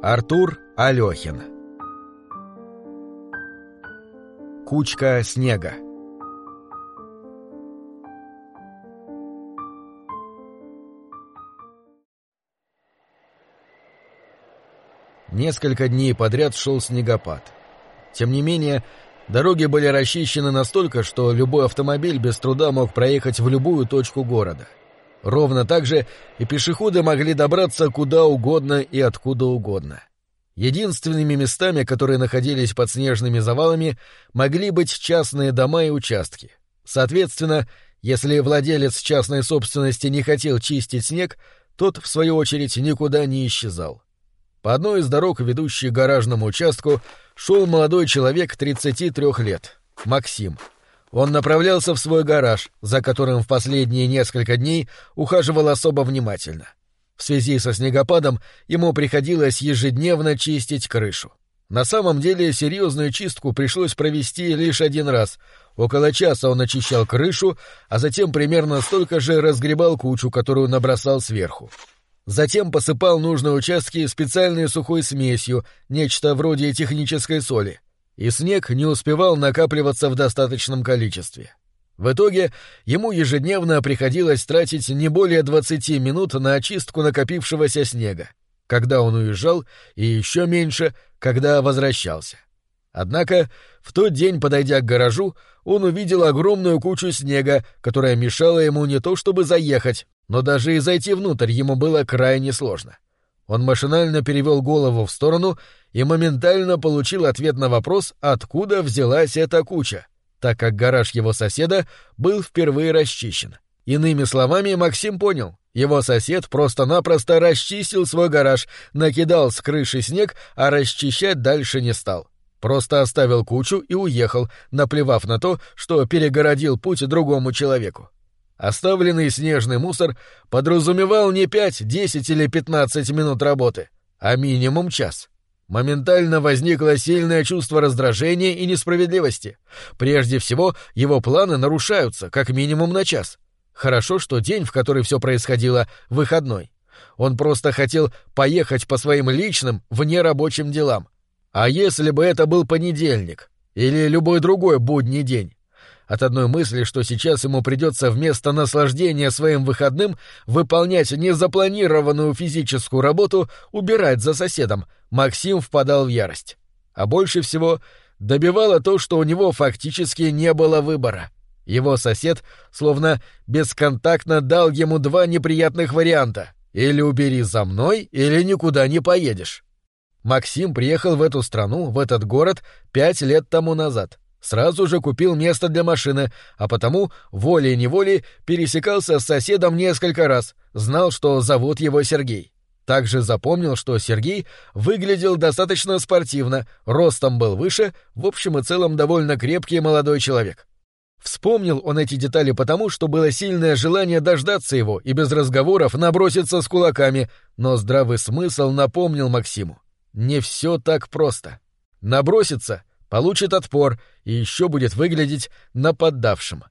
Артур Алёхин Кучка снега Несколько дней подряд шел снегопад. Тем не менее, дороги были расчищены настолько, что любой автомобиль без труда мог проехать в любую точку города. Ровно так же и пешеходы могли добраться куда угодно и откуда угодно. Единственными местами, которые находились под снежными завалами, могли быть частные дома и участки. Соответственно, если владелец частной собственности не хотел чистить снег, тот, в свою очередь, никуда не исчезал. По одной из дорог, ведущей к гаражному участку, шел молодой человек 33 лет, Максим. Он направлялся в свой гараж, за которым в последние несколько дней ухаживал особо внимательно. В связи со снегопадом ему приходилось ежедневно чистить крышу. На самом деле серьезную чистку пришлось провести лишь один раз. Около часа он очищал крышу, а затем примерно столько же разгребал кучу, которую набросал сверху. Затем посыпал нужные участки специальной сухой смесью, нечто вроде технической соли. И снег не успевал накапливаться в достаточном количестве. В итоге ему ежедневно приходилось тратить не более 20 минут на очистку накопившегося снега, когда он уезжал, и еще меньше, когда возвращался. Однако в тот день, подойдя к гаражу, он увидел огромную кучу снега, которая мешала ему не то чтобы заехать, но даже и зайти внутрь ему было крайне сложно. Он машинально перевел голову в сторону и моментально получил ответ на вопрос, откуда взялась эта куча, так как гараж его соседа был впервые расчищен. Иными словами, Максим понял, его сосед просто-напросто расчистил свой гараж, накидал с крыши снег, а расчищать дальше не стал. Просто оставил кучу и уехал, наплевав на то, что перегородил путь другому человеку. Оставленный снежный мусор подразумевал не пять, десять или пятнадцать минут работы, а минимум час. Моментально возникло сильное чувство раздражения и несправедливости. Прежде всего, его планы нарушаются, как минимум на час. Хорошо, что день, в который все происходило, выходной. Он просто хотел поехать по своим личным, внерабочим делам. А если бы это был понедельник? Или любой другой будний день? От одной мысли, что сейчас ему придется вместо наслаждения своим выходным выполнять незапланированную физическую работу, убирать за соседом, Максим впадал в ярость. А больше всего добивало то, что у него фактически не было выбора. Его сосед словно бесконтактно дал ему два неприятных варианта. Или убери за мной, или никуда не поедешь. Максим приехал в эту страну, в этот город, пять лет тому назад. Сразу же купил место для машины, а потому волей-неволей пересекался с соседом несколько раз, знал, что зовут его Сергей. Также запомнил, что Сергей выглядел достаточно спортивно, ростом был выше, в общем и целом довольно крепкий молодой человек. Вспомнил он эти детали потому, что было сильное желание дождаться его и без разговоров наброситься с кулаками, но здравый смысл напомнил Максиму. Не все так просто. Наброситься получит отпор и еще будет выглядеть нападавшим.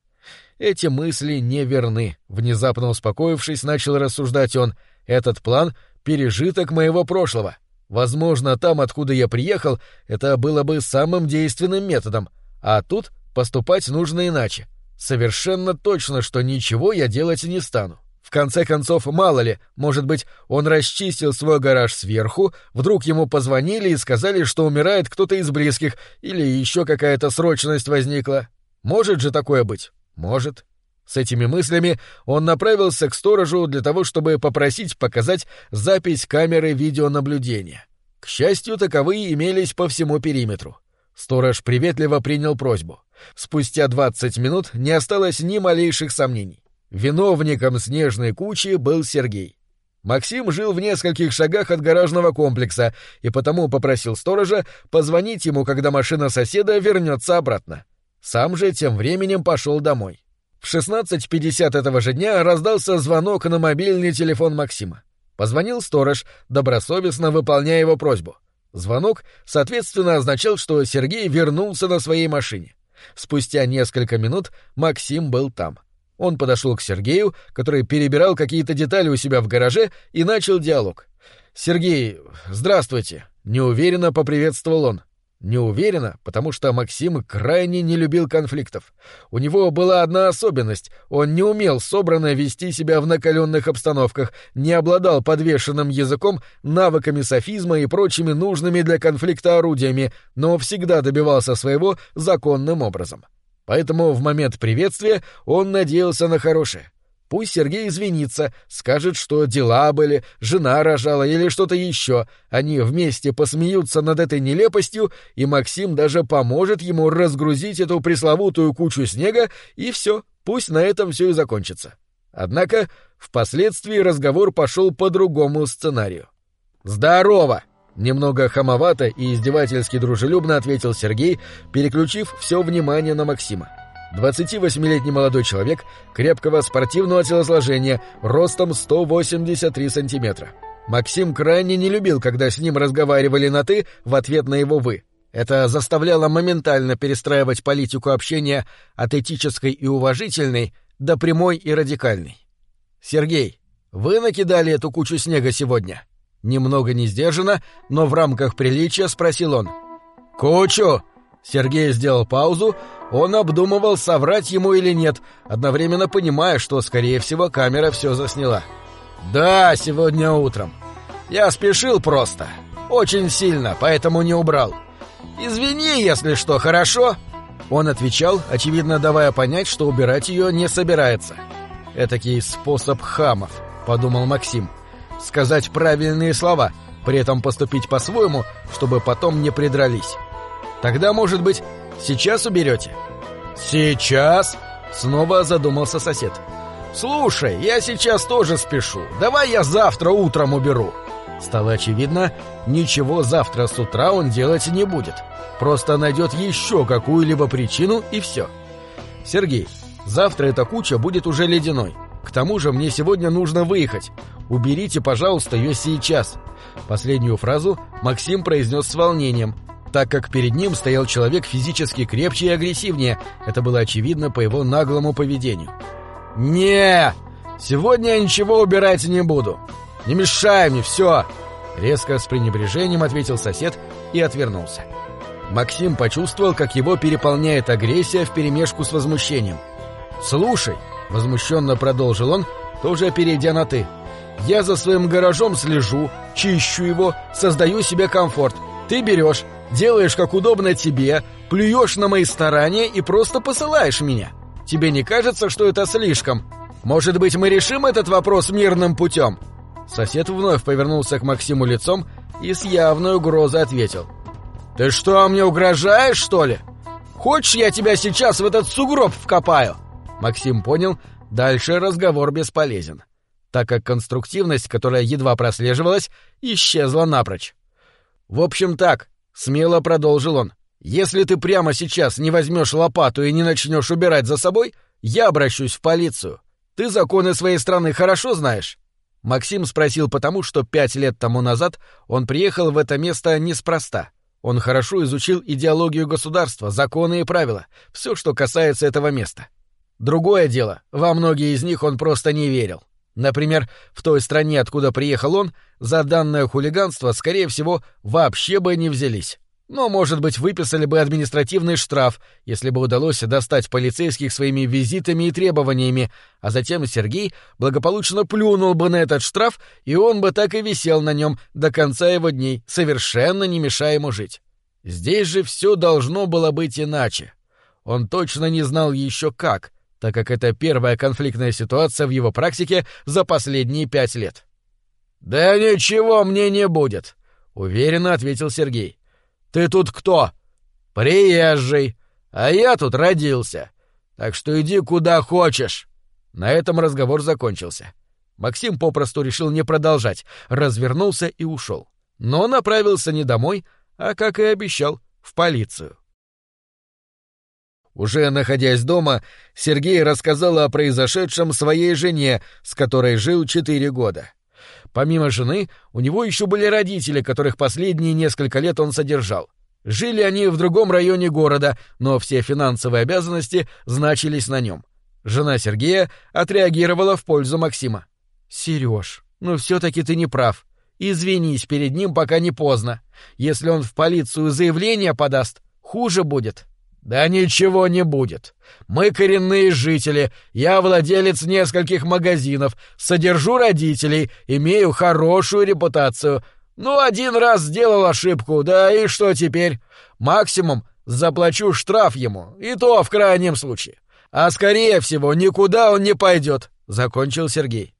Эти мысли не верны. Внезапно успокоившись, начал рассуждать он. Этот план — пережиток моего прошлого. Возможно, там, откуда я приехал, это было бы самым действенным методом, а тут поступать нужно иначе. Совершенно точно, что ничего я делать не стану. В конце концов, мало ли, может быть, он расчистил свой гараж сверху, вдруг ему позвонили и сказали, что умирает кто-то из близких, или еще какая-то срочность возникла. Может же такое быть? Может. С этими мыслями он направился к сторожу для того, чтобы попросить показать запись камеры видеонаблюдения. К счастью, таковые имелись по всему периметру. Сторож приветливо принял просьбу. Спустя двадцать минут не осталось ни малейших сомнений. Виновником снежной кучи был Сергей. Максим жил в нескольких шагах от гаражного комплекса и потому попросил сторожа позвонить ему, когда машина соседа вернется обратно. Сам же тем временем пошел домой. В 16.50 этого же дня раздался звонок на мобильный телефон Максима. Позвонил сторож, добросовестно выполняя его просьбу. Звонок, соответственно, означал, что Сергей вернулся на своей машине. Спустя несколько минут Максим был там. Он подошел к Сергею, который перебирал какие-то детали у себя в гараже, и начал диалог. «Сергей, здравствуйте!» — неуверенно поприветствовал он. Неуверенно, потому что Максим крайне не любил конфликтов. У него была одна особенность — он не умел собранно вести себя в накаленных обстановках, не обладал подвешенным языком, навыками софизма и прочими нужными для конфликта орудиями, но всегда добивался своего законным образом. Поэтому в момент приветствия он надеялся на хорошее. Пусть Сергей извинится, скажет, что дела были, жена рожала или что-то еще. Они вместе посмеются над этой нелепостью, и Максим даже поможет ему разгрузить эту пресловутую кучу снега, и все, пусть на этом все и закончится. Однако впоследствии разговор пошел по другому сценарию. «Здорово!» Немного хамовато и издевательски дружелюбно ответил Сергей, переключив все внимание на Максима. 28-летний молодой человек крепкого спортивного телосложения, ростом 183 сантиметра. Максим крайне не любил, когда с ним разговаривали на «ты» в ответ на его «вы». Это заставляло моментально перестраивать политику общения от этической и уважительной до прямой и радикальной. «Сергей, вы накидали эту кучу снега сегодня?» Немного не сдержанно, но в рамках приличия спросил он. «Кучу!» Сергей сделал паузу, он обдумывал, соврать ему или нет, одновременно понимая, что, скорее всего, камера все засняла. «Да, сегодня утром. Я спешил просто. Очень сильно, поэтому не убрал. Извини, если что, хорошо?» Он отвечал, очевидно давая понять, что убирать ее не собирается. «Этакий способ хамов», — подумал Максим. «Сказать правильные слова, при этом поступить по-своему, чтобы потом не придрались». Тогда, может быть, сейчас уберете?» «Сейчас?» — снова задумался сосед. «Слушай, я сейчас тоже спешу. Давай я завтра утром уберу». Стало очевидно, ничего завтра с утра он делать не будет. Просто найдет еще какую-либо причину и все. «Сергей, завтра эта куча будет уже ледяной. К тому же мне сегодня нужно выехать. Уберите, пожалуйста, ее сейчас». Последнюю фразу Максим произнес с волнением, так как перед ним стоял человек физически крепче и агрессивнее. Это было очевидно по его наглому поведению. «Не! Сегодня я ничего убирать не буду. Не мешай мне, все!» Резко с пренебрежением ответил сосед и отвернулся. Максим почувствовал, как его переполняет агрессия вперемешку с возмущением. «Слушай», — возмущенно продолжил он, тоже перейдя на «ты», — «я за своим гаражом слежу, чищу его, создаю себе комфорт. Ты берешь, Делаешь, как удобно тебе, плюешь на мои старания и просто посылаешь меня. Тебе не кажется, что это слишком? Может быть, мы решим этот вопрос мирным путем?» Сосед вновь повернулся к Максиму лицом и с явной угрозой ответил. «Ты что, мне угрожаешь, что ли? Хочешь, я тебя сейчас в этот сугроб вкопаю?» Максим понял, дальше разговор бесполезен, так как конструктивность, которая едва прослеживалась, исчезла напрочь. «В общем так, Смело продолжил он. «Если ты прямо сейчас не возьмешь лопату и не начнешь убирать за собой, я обращусь в полицию. Ты законы своей страны хорошо знаешь?» Максим спросил потому, что пять лет тому назад он приехал в это место неспроста. Он хорошо изучил идеологию государства, законы и правила, все, что касается этого места. Другое дело, во многие из них он просто не верил. Например, в той стране, откуда приехал он, за данное хулиганство, скорее всего, вообще бы не взялись. Но, может быть, выписали бы административный штраф, если бы удалось достать полицейских своими визитами и требованиями, а затем Сергей благополучно плюнул бы на этот штраф, и он бы так и висел на нем до конца его дней, совершенно не мешая ему жить. Здесь же все должно было быть иначе. Он точно не знал еще как, так как это первая конфликтная ситуация в его практике за последние пять лет. «Да ничего мне не будет», — уверенно ответил Сергей. «Ты тут кто?» «Приезжий, а я тут родился. Так что иди куда хочешь». На этом разговор закончился. Максим попросту решил не продолжать, развернулся и ушел. Но направился не домой, а, как и обещал, в полицию. Уже находясь дома, Сергей рассказал о произошедшем своей жене, с которой жил четыре года. Помимо жены, у него еще были родители, которых последние несколько лет он содержал. Жили они в другом районе города, но все финансовые обязанности значились на нем. Жена Сергея отреагировала в пользу Максима. «Сереж, ну все-таки ты не прав. извинись перед ним, пока не поздно. Если он в полицию заявление подаст, хуже будет. «Да ничего не будет. Мы коренные жители, я владелец нескольких магазинов, содержу родителей, имею хорошую репутацию. Ну, один раз сделал ошибку, да и что теперь? Максимум заплачу штраф ему, и то в крайнем случае. А скорее всего, никуда он не пойдет», — закончил Сергей.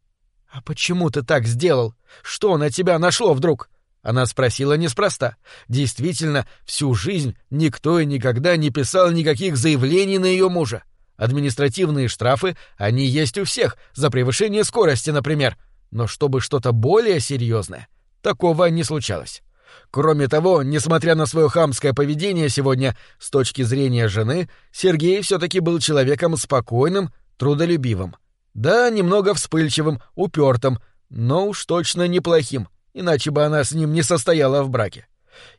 «А почему ты так сделал? Что на тебя нашло вдруг?» Она спросила неспроста. Действительно, всю жизнь никто и никогда не писал никаких заявлений на ее мужа. Административные штрафы, они есть у всех, за превышение скорости, например. Но чтобы что-то более серьезное, такого не случалось. Кроме того, несмотря на свое хамское поведение сегодня, с точки зрения жены, Сергей все-таки был человеком спокойным, трудолюбивым. Да, немного вспыльчивым, упертым, но уж точно неплохим — иначе бы она с ним не состояла в браке.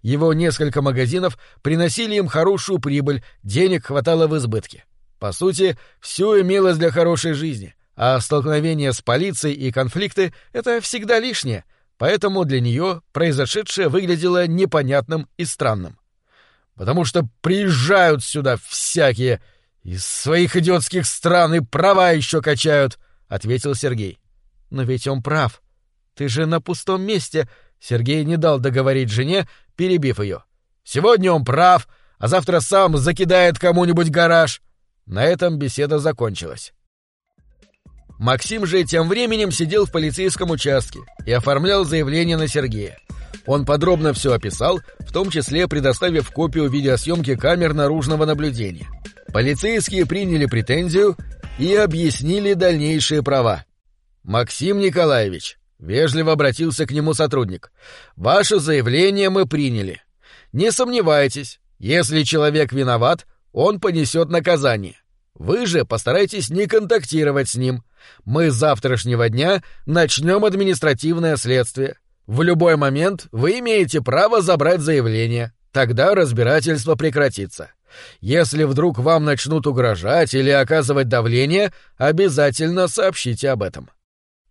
Его несколько магазинов приносили им хорошую прибыль, денег хватало в избытке. По сути, все имелось для хорошей жизни, а столкновения с полицией и конфликты — это всегда лишнее, поэтому для нее произошедшее выглядело непонятным и странным. «Потому что приезжают сюда всякие из своих идиотских стран и права еще качают», — ответил Сергей. «Но ведь он прав», ты же на пустом месте. Сергей не дал договорить жене, перебив ее. Сегодня он прав, а завтра сам закидает кому-нибудь гараж. На этом беседа закончилась. Максим же тем временем сидел в полицейском участке и оформлял заявление на Сергея. Он подробно все описал, в том числе предоставив копию видеосъемки камер наружного наблюдения. Полицейские приняли претензию и объяснили дальнейшие права. «Максим Николаевич, Вежливо обратился к нему сотрудник. «Ваше заявление мы приняли. Не сомневайтесь, если человек виноват, он понесет наказание. Вы же постарайтесь не контактировать с ним. Мы с завтрашнего дня начнем административное следствие. В любой момент вы имеете право забрать заявление. Тогда разбирательство прекратится. Если вдруг вам начнут угрожать или оказывать давление, обязательно сообщите об этом.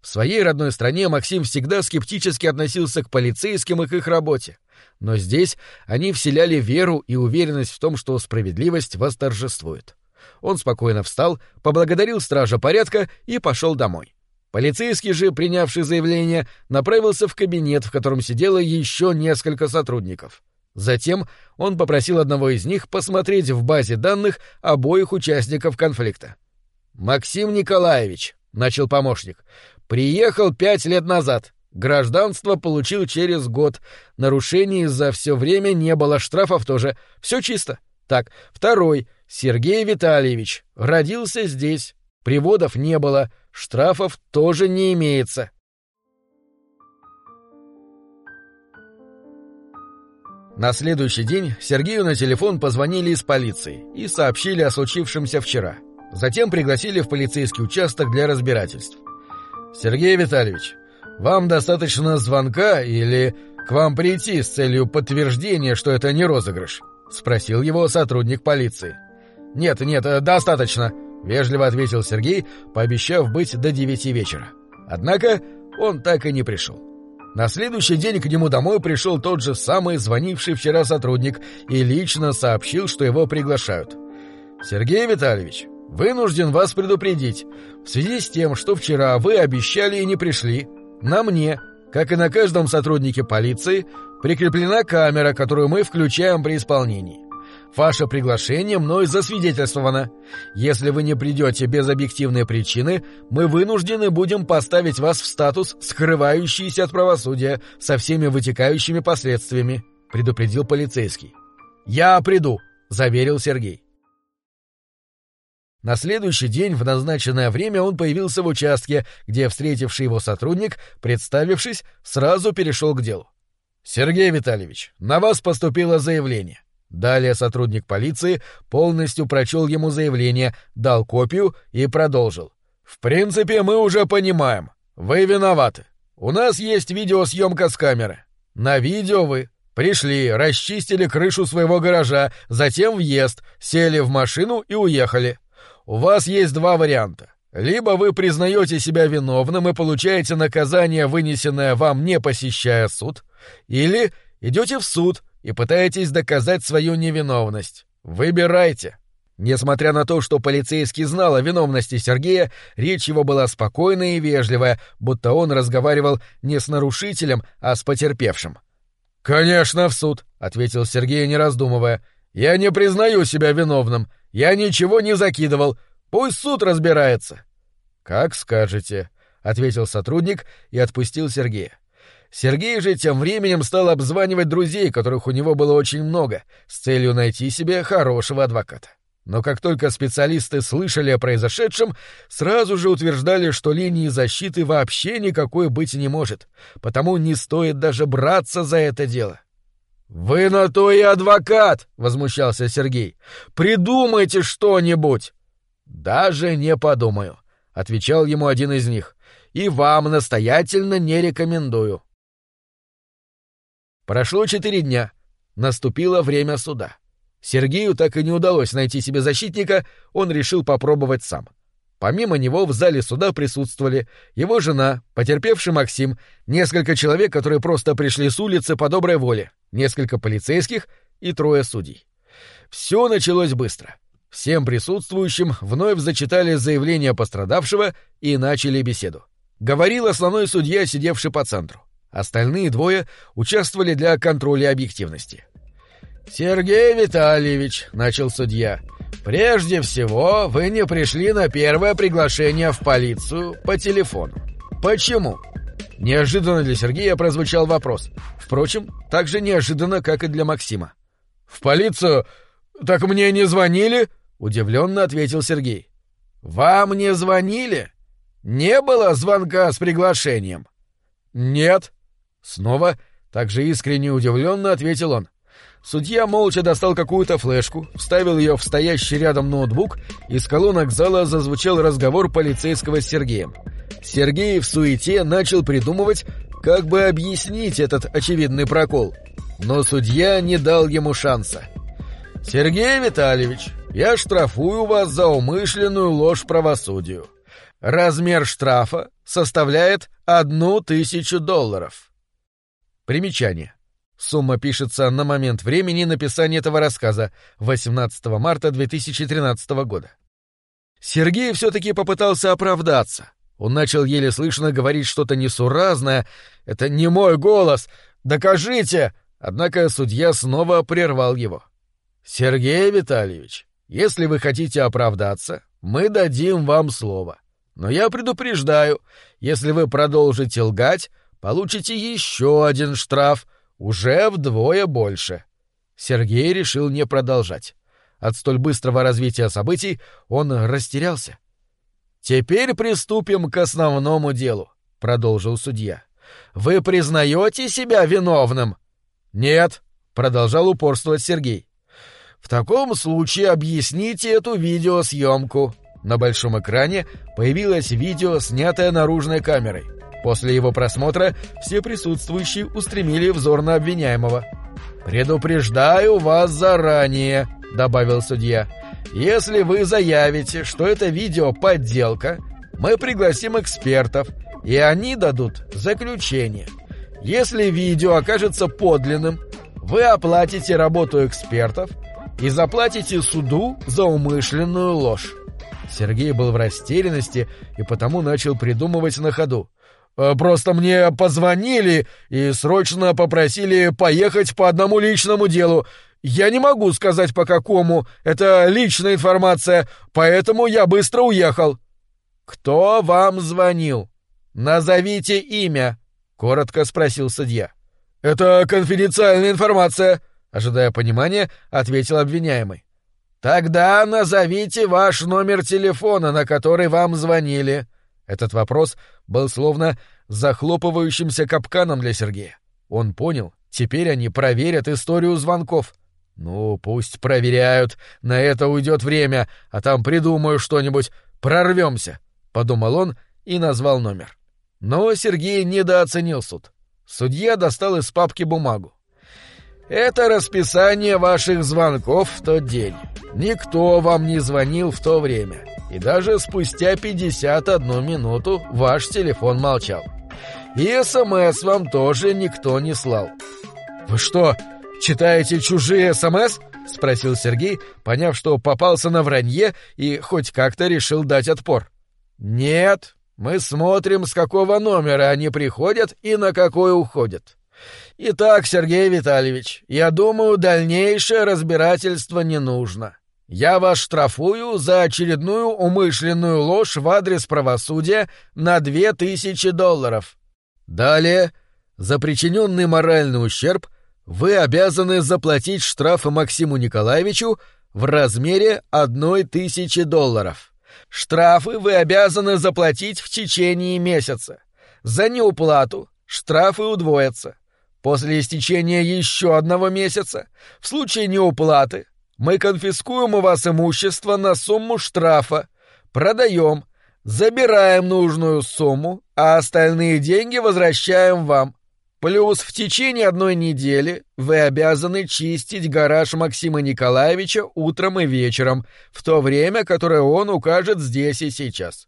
В своей родной стране Максим всегда скептически относился к полицейским и к их работе. Но здесь они вселяли веру и уверенность в том, что справедливость восторжествует. Он спокойно встал, поблагодарил стража порядка и пошел домой. Полицейский же, принявший заявление, направился в кабинет, в котором сидело еще несколько сотрудников. Затем он попросил одного из них посмотреть в базе данных обоих участников конфликта. «Максим Николаевич», — начал помощник, Приехал пять лет назад. Гражданство получил через год. Нарушений за все время не было, штрафов тоже. Все чисто. Так, второй. Сергей Витальевич. Родился здесь. Приводов не было. Штрафов тоже не имеется. На следующий день Сергею на телефон позвонили из полиции и сообщили о случившемся вчера. Затем пригласили в полицейский участок для разбирательств. «Сергей Витальевич, вам достаточно звонка или к вам прийти с целью подтверждения, что это не розыгрыш?» — спросил его сотрудник полиции. «Нет, нет, достаточно», — вежливо ответил Сергей, пообещав быть до девяти вечера. Однако он так и не пришел. На следующий день к нему домой пришел тот же самый звонивший вчера сотрудник и лично сообщил, что его приглашают. «Сергей Витальевич, Вынужден вас предупредить. В связи с тем, что вчера вы обещали и не пришли, на мне, как и на каждом сотруднике полиции, прикреплена камера, которую мы включаем при исполнении. Ваше приглашение мной засвидетельствовано. Если вы не придете без объективной причины, мы вынуждены будем поставить вас в статус скрывающийся от правосудия со всеми вытекающими последствиями», — предупредил полицейский. «Я приду», — заверил Сергей. На следующий день в назначенное время он появился в участке, где встретивший его сотрудник, представившись, сразу перешел к делу. «Сергей Витальевич, на вас поступило заявление». Далее сотрудник полиции полностью прочел ему заявление, дал копию и продолжил. «В принципе, мы уже понимаем. Вы виноваты. У нас есть видеосъемка с камеры. На видео вы пришли, расчистили крышу своего гаража, затем въезд, сели в машину и уехали. У вас есть два варианта. Либо вы признаете себя виновным и получаете наказание, вынесенное вам, не посещая суд, или идете в суд и пытаетесь доказать свою невиновность. Выбирайте. Несмотря на то, что полицейский знал о виновности Сергея, речь его была спокойная и вежливая, будто он разговаривал не с нарушителем, а с потерпевшим. «Конечно, в суд», — ответил Сергей, не раздумывая. «Я не признаю себя виновным. Я ничего не закидывал. Пусть суд разбирается». «Как скажете», — ответил сотрудник и отпустил Сергея. Сергей же тем временем стал обзванивать друзей, которых у него было очень много, с целью найти себе хорошего адвоката. Но как только специалисты слышали о произошедшем, сразу же утверждали, что линии защиты вообще никакой быть не может, потому не стоит даже браться за это дело. «Вы на то и адвокат!» — возмущался Сергей. «Придумайте что-нибудь!» «Даже не подумаю», — отвечал ему один из них. «И вам настоятельно не рекомендую». Прошло четыре дня. Наступило время суда. Сергею так и не удалось найти себе защитника, он решил попробовать сам. Помимо него в зале суда присутствовали его жена, потерпевший Максим, несколько человек, которые просто пришли с улицы по доброй воле, несколько полицейских и трое судей. Все началось быстро. Всем присутствующим вновь зачитали заявление пострадавшего и начали беседу. Говорил основной судья, сидевший по центру. Остальные двое участвовали для контроля объективности. «Сергей Витальевич», — начал судья, — «прежде всего вы не пришли на первое приглашение в полицию по телефону. Почему?» Неожиданно для Сергея прозвучал вопрос. Впрочем, так же неожиданно, как и для Максима. «В полицию? Так мне не звонили?» — удивленно ответил Сергей. «Вам не звонили? Не было звонка с приглашением?» «Нет». Снова, также искренне удивленно ответил он. Судья молча достал какую-то флешку, вставил ее в стоящий рядом ноутбук, и с колонок зала зазвучал разговор полицейского с Сергеем. Сергей в суете начал придумывать, как бы объяснить этот очевидный прокол. Но судья не дал ему шанса. «Сергей Витальевич, я штрафую вас за умышленную ложь правосудию. Размер штрафа составляет одну тысячу долларов». Примечание. Сумма пишется на момент времени написания этого рассказа, 18 марта 2013 года. Сергей все-таки попытался оправдаться. Он начал еле слышно говорить что-то несуразное. «Это не мой голос! Докажите!» Однако судья снова прервал его. «Сергей Витальевич, если вы хотите оправдаться, мы дадим вам слово. Но я предупреждаю, если вы продолжите лгать, получите еще один штраф — уже вдвое больше. Сергей решил не продолжать. От столь быстрого развития событий он растерялся. «Теперь приступим к основному делу», — продолжил судья. «Вы признаете себя виновным?» «Нет», — продолжал упорствовать Сергей. «В таком случае объясните эту видеосъемку». На большом экране появилось видео, снятое наружной камерой. После его просмотра все присутствующие устремили взор на обвиняемого. «Предупреждаю вас заранее», — добавил судья. «Если вы заявите, что это видео подделка, мы пригласим экспертов, и они дадут заключение. Если видео окажется подлинным, вы оплатите работу экспертов и заплатите суду за умышленную ложь». Сергей был в растерянности и потому начал придумывать на ходу. Э, просто мне позвонили и срочно попросили поехать по одному личному делу. Я не могу сказать по какому, это личная информация, поэтому я быстро уехал. Кто вам звонил? Назовите имя, коротко спросил судья. Это конфиденциальная информация, ожидая понимания, ответил обвиняемый. Тогда назовите ваш номер телефона, на который вам звонили. Этот вопрос был словно захлопывающимся капканом для Сергея. Он понял, теперь они проверят историю звонков. Ну, пусть проверяют, на это уйдет время, а там придумаю что-нибудь, прорвемся, подумал он и назвал номер. Но Сергей недооценил суд. Судья достал из папки бумагу. Это расписание ваших звонков в тот день. Никто вам не звонил в то время. И даже спустя 51 минуту ваш телефон молчал. И СМС вам тоже никто не слал. «Вы что, читаете чужие СМС?» — спросил Сергей, поняв, что попался на вранье и хоть как-то решил дать отпор. «Нет, мы смотрим, с какого номера они приходят и на какой уходят. Итак, Сергей Витальевич, я думаю, дальнейшее разбирательство не нужно. Я вас штрафую за очередную умышленную ложь в адрес правосудия на две тысячи долларов. Далее, за причиненный моральный ущерб вы обязаны заплатить штраф Максиму Николаевичу в размере одной тысячи долларов. Штрафы вы обязаны заплатить в течение месяца. За неуплату штрафы удвоятся. После истечения еще одного месяца, в случае неуплаты, мы конфискуем у вас имущество на сумму штрафа, продаем, забираем нужную сумму, а остальные деньги возвращаем вам. Плюс в течение одной недели вы обязаны чистить гараж Максима Николаевича утром и вечером, в то время, которое он укажет здесь и сейчас.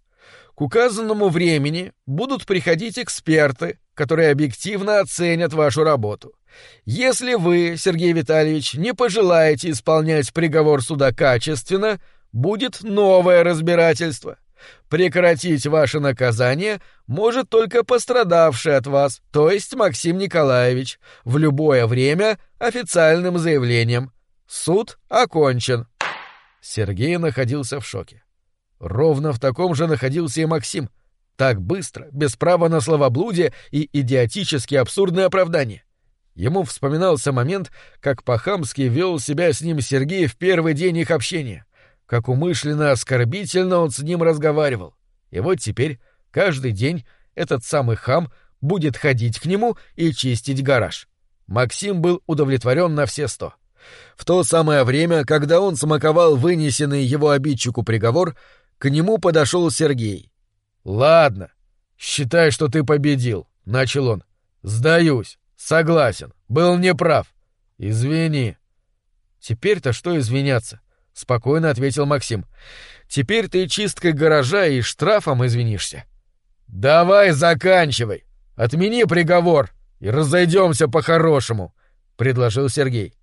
К указанному времени будут приходить эксперты, которые объективно оценят вашу работу. Если вы, Сергей Витальевич, не пожелаете исполнять приговор суда качественно, будет новое разбирательство. Прекратить ваше наказание может только пострадавший от вас, то есть Максим Николаевич, в любое время официальным заявлением. Суд окончен. Сергей находился в шоке. Ровно в таком же находился и Максим. Так быстро, без права на словоблудие и идиотически абсурдное оправдание. Ему вспоминался момент, как по-хамски вел себя с ним Сергей в первый день их общения как умышленно оскорбительно он с ним разговаривал. И вот теперь, каждый день, этот самый хам будет ходить к нему и чистить гараж. Максим был удовлетворен на все сто. В то самое время, когда он смаковал вынесенный его обидчику приговор, к нему подошел Сергей. «Ладно, считай, что ты победил», — начал он. «Сдаюсь, согласен, был неправ. Извини». Теперь-то что извиняться? — спокойно ответил Максим. «Теперь ты чисткой гаража и штрафом извинишься». «Давай заканчивай! Отмени приговор и разойдемся по-хорошему», — предложил Сергей.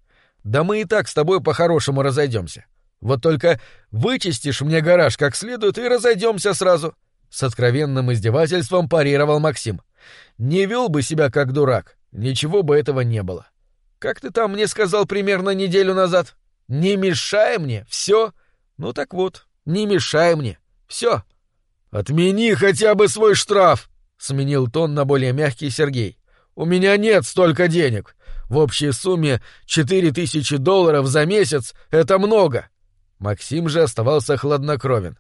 «Да мы и так с тобой по-хорошему разойдемся. Вот только вычистишь мне гараж как следует и разойдемся сразу». С откровенным издевательством парировал Максим. «Не вел бы себя как дурак, ничего бы этого не было. Как ты там мне сказал примерно неделю назад?» Не мешай мне, все. Ну так вот, не мешай мне, все. Отмени хотя бы свой штраф, сменил тон на более мягкий Сергей. У меня нет столько денег. В общей сумме четыре тысячи долларов за месяц — это много. Максим же оставался хладнокровен.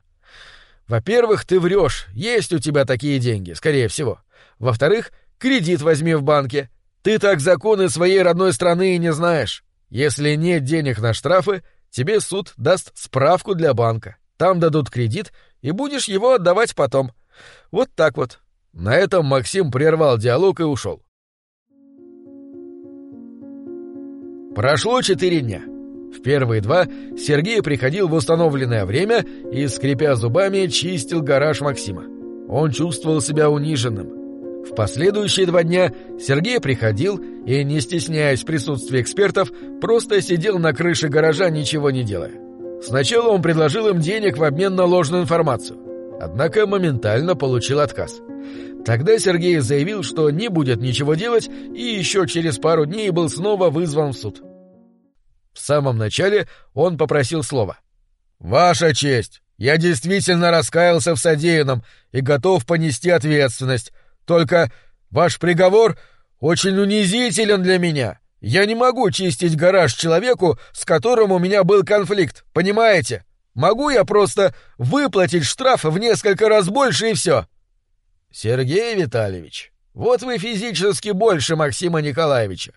Во-первых, ты врешь, есть у тебя такие деньги, скорее всего. Во-вторых, кредит возьми в банке. Ты так законы своей родной страны и не знаешь. Если нет денег на штрафы, тебе суд даст справку для банка. Там дадут кредит, и будешь его отдавать потом. Вот так вот. На этом Максим прервал диалог и ушел. Прошло четыре дня. В первые два Сергей приходил в установленное время и, скрипя зубами, чистил гараж Максима. Он чувствовал себя униженным. В последующие два дня Сергей приходил и, не стесняясь присутствия экспертов, просто сидел на крыше гаража, ничего не делая. Сначала он предложил им денег в обмен на ложную информацию, однако моментально получил отказ. Тогда Сергей заявил, что не будет ничего делать, и еще через пару дней был снова вызван в суд. В самом начале он попросил слова. «Ваша честь, я действительно раскаялся в содеянном и готов понести ответственность, только ваш приговор очень унизителен для меня. Я не могу чистить гараж человеку, с которым у меня был конфликт, понимаете? Могу я просто выплатить штраф в несколько раз больше и все. Сергей Витальевич, вот вы физически больше Максима Николаевича.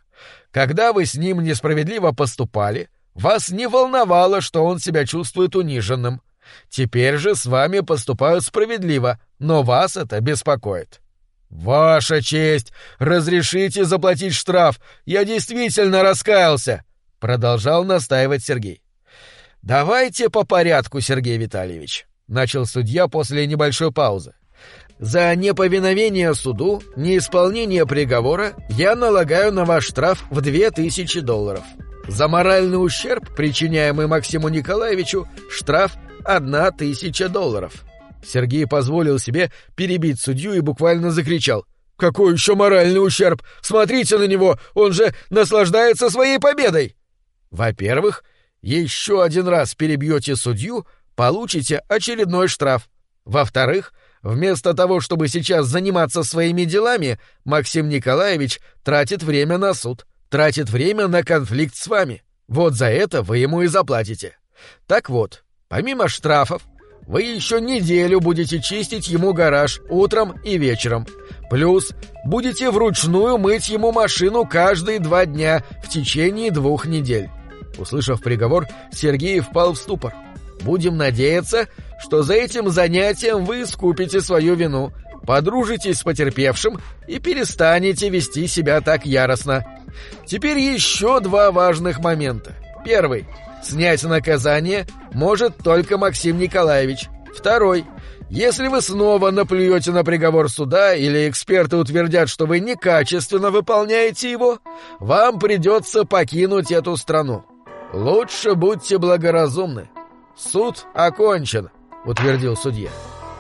Когда вы с ним несправедливо поступали, вас не волновало, что он себя чувствует униженным. Теперь же с вами поступают справедливо, но вас это беспокоит. «Ваша честь! Разрешите заплатить штраф! Я действительно раскаялся!» — продолжал настаивать Сергей. «Давайте по порядку, Сергей Витальевич. начал судья после небольшой паузы. За неповиновение суду, неисполнение приговора я налагаю на ваш штраф в две тысячи долларов. За моральный ущерб, причиняемый Максиму Николаевичу, штраф одна тысяча долларов. Сергей позволил себе перебить судью и буквально закричал. «Какой еще моральный ущерб? Смотрите на него, он же наслаждается своей победой!» «Во-первых, еще один раз перебьете судью, получите очередной штраф. Во-вторых, вместо того, чтобы сейчас заниматься своими делами, Максим Николаевич тратит время на суд, тратит время на конфликт с вами. Вот за это вы ему и заплатите. Так вот, помимо штрафов, вы еще неделю будете чистить ему гараж утром и вечером. Плюс будете вручную мыть ему машину каждые два дня в течение двух недель. Услышав приговор, Сергей впал в ступор. Будем надеяться, что за этим занятием вы искупите свою вину, подружитесь с потерпевшим и перестанете вести себя так яростно. Теперь еще два важных момента. Первый. Снять наказание может только Максим Николаевич. Второй. Если вы снова наплюете на приговор суда или эксперты утвердят, что вы некачественно выполняете его, вам придется покинуть эту страну. Лучше будьте благоразумны. Суд окончен, утвердил судья.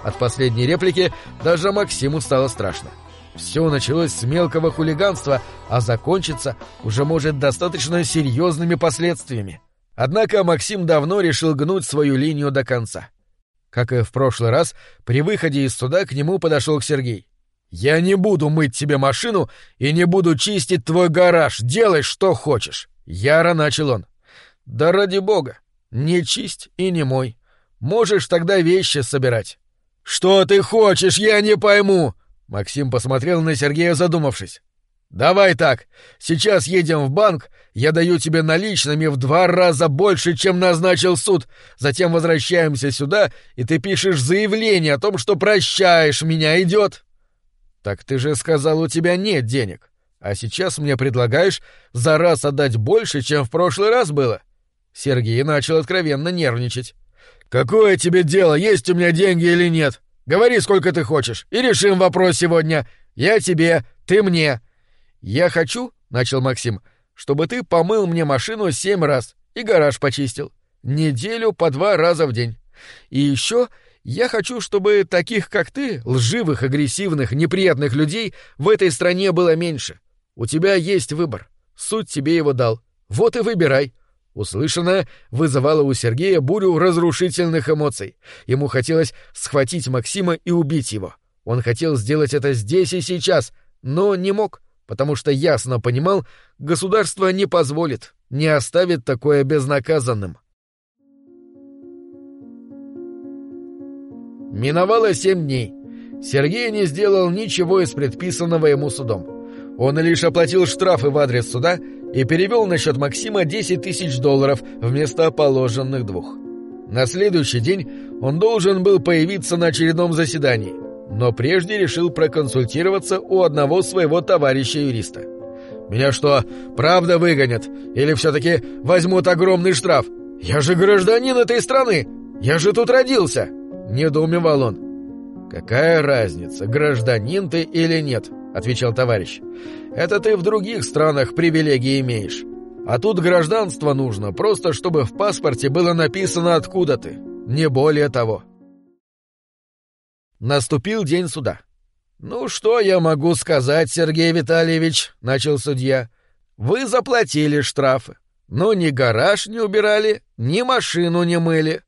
От последней реплики даже Максиму стало страшно. Все началось с мелкого хулиганства, а закончится уже может достаточно серьезными последствиями. Однако Максим давно решил гнуть свою линию до конца. Как и в прошлый раз, при выходе из суда к нему подошел Сергей. «Я не буду мыть тебе машину и не буду чистить твой гараж. Делай, что хочешь!» Яро начал он. «Да ради бога! Не чисть и не мой. Можешь тогда вещи собирать». «Что ты хочешь, я не пойму!» Максим посмотрел на Сергея, задумавшись. «Давай так. Сейчас едем в банк, я даю тебе наличными в два раза больше, чем назначил суд. Затем возвращаемся сюда, и ты пишешь заявление о том, что прощаешь меня. Идет?» «Так ты же сказал, у тебя нет денег. А сейчас мне предлагаешь за раз отдать больше, чем в прошлый раз было?» Сергей начал откровенно нервничать. «Какое тебе дело, есть у меня деньги или нет? Говори, сколько ты хочешь, и решим вопрос сегодня. Я тебе, ты мне». «Я хочу», — начал Максим, — «чтобы ты помыл мне машину семь раз и гараж почистил. Неделю по два раза в день. И еще я хочу, чтобы таких, как ты, лживых, агрессивных, неприятных людей в этой стране было меньше. У тебя есть выбор. Суд тебе его дал. Вот и выбирай. Услышанное вызывало у Сергея бурю разрушительных эмоций. Ему хотелось схватить Максима и убить его. Он хотел сделать это здесь и сейчас, но не мог, потому что ясно понимал, государство не позволит, не оставит такое безнаказанным. Миновало семь дней. Сергей не сделал ничего из предписанного ему судом. Он лишь оплатил штрафы в адрес суда и перевел на счет Максима 10 тысяч долларов вместо положенных двух. На следующий день он должен был появиться на очередном заседании, но прежде решил проконсультироваться у одного своего товарища-юриста. «Меня что, правда выгонят? Или все-таки возьмут огромный штраф? Я же гражданин этой страны! Я же тут родился!» — недоумевал он. «Какая разница, гражданин ты или нет?» — отвечал товарищ. «Это ты в других странах привилегии имеешь. А тут гражданство нужно, просто чтобы в паспорте было написано откуда ты. Не более того». Наступил день суда. «Ну, что я могу сказать, Сергей Витальевич?» — начал судья. «Вы заплатили штрафы, но ни гараж не убирали, ни машину не мыли».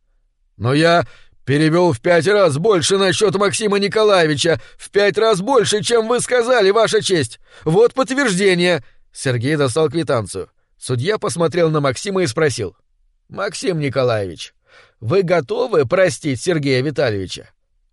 «Но я Перевел в пять раз больше на счет Максима Николаевича, в пять раз больше, чем вы сказали, Ваша честь. Вот подтверждение. Сергей достал квитанцию. Судья посмотрел на Максима и спросил. «Максим Николаевич, вы готовы простить Сергея Витальевича?»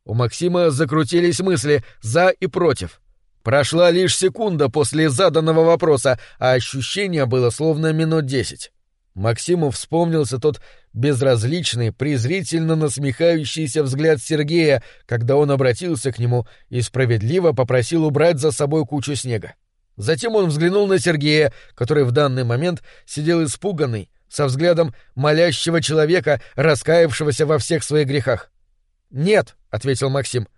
У Максима закрутились мысли «за» и «против». Прошла лишь секунда после заданного вопроса, а ощущение было словно минут десять. Максиму вспомнился тот безразличный, презрительно насмехающийся взгляд Сергея, когда он обратился к нему и справедливо попросил убрать за собой кучу снега. Затем он взглянул на Сергея, который в данный момент сидел испуганный, со взглядом молящего человека, раскаявшегося во всех своих грехах. «Нет», — ответил Максим.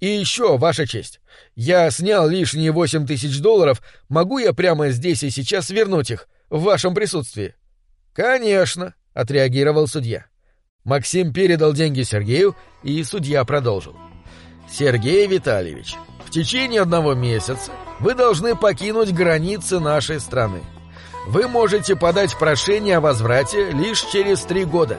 «И еще, Ваша честь, я снял лишние восемь тысяч долларов, могу я прямо здесь и сейчас вернуть их, в вашем присутствии?» «Конечно», — отреагировал судья. Максим передал деньги Сергею, и судья продолжил. «Сергей Витальевич, в течение одного месяца вы должны покинуть границы нашей страны. Вы можете подать прошение о возврате лишь через три года.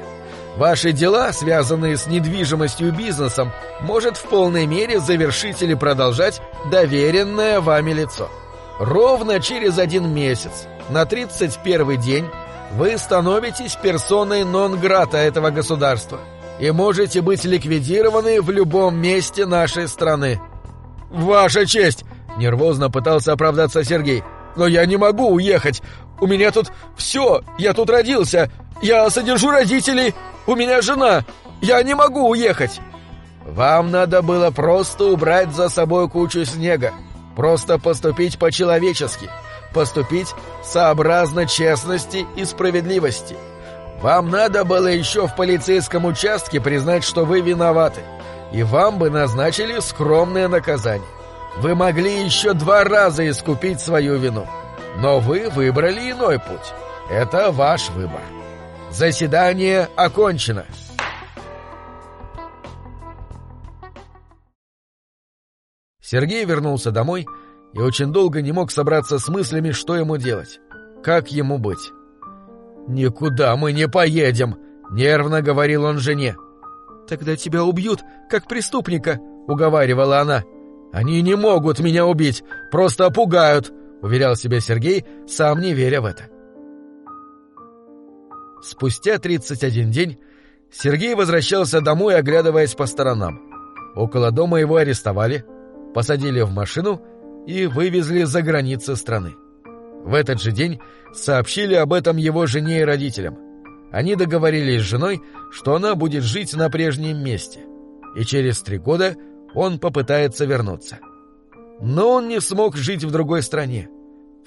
Ваши дела, связанные с недвижимостью и бизнесом, может в полной мере завершить или продолжать доверенное вами лицо. Ровно через один месяц, на 31 день, вы становитесь персоной нон-грата этого государства и можете быть ликвидированы в любом месте нашей страны. «Ваша честь!» — нервозно пытался оправдаться Сергей. «Но я не могу уехать! У меня тут все! Я тут родился! Я содержу родителей! У меня жена! Я не могу уехать!» «Вам надо было просто убрать за собой кучу снега, просто поступить по-человечески, поступить сообразно честности и справедливости. Вам надо было еще в полицейском участке признать, что вы виноваты» и вам бы назначили скромное наказание. Вы могли еще два раза искупить свою вину. Но вы выбрали иной путь. Это ваш выбор. Заседание окончено. Сергей вернулся домой и очень долго не мог собраться с мыслями, что ему делать. Как ему быть? «Никуда мы не поедем», — нервно говорил он жене. «Тогда тебя убьют, как преступника», — уговаривала она. «Они не могут меня убить, просто пугают», — уверял себя Сергей, сам не веря в это. Спустя 31 день Сергей возвращался домой, оглядываясь по сторонам. Около дома его арестовали, посадили в машину и вывезли за границы страны. В этот же день сообщили об этом его жене и родителям. Они договорились с женой, что она будет жить на прежнем месте, и через три года он попытается вернуться. Но он не смог жить в другой стране.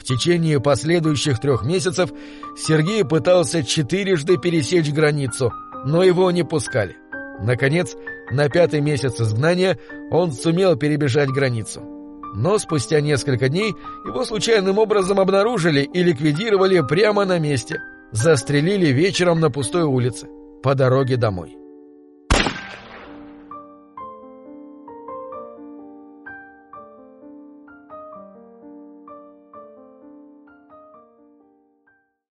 В течение последующих трех месяцев Сергей пытался четырежды пересечь границу, но его не пускали. Наконец, на пятый месяц изгнания он сумел перебежать границу. Но спустя несколько дней его случайным образом обнаружили и ликвидировали прямо на месте – застрелили вечером на пустой улице, по дороге домой.